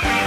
Bye.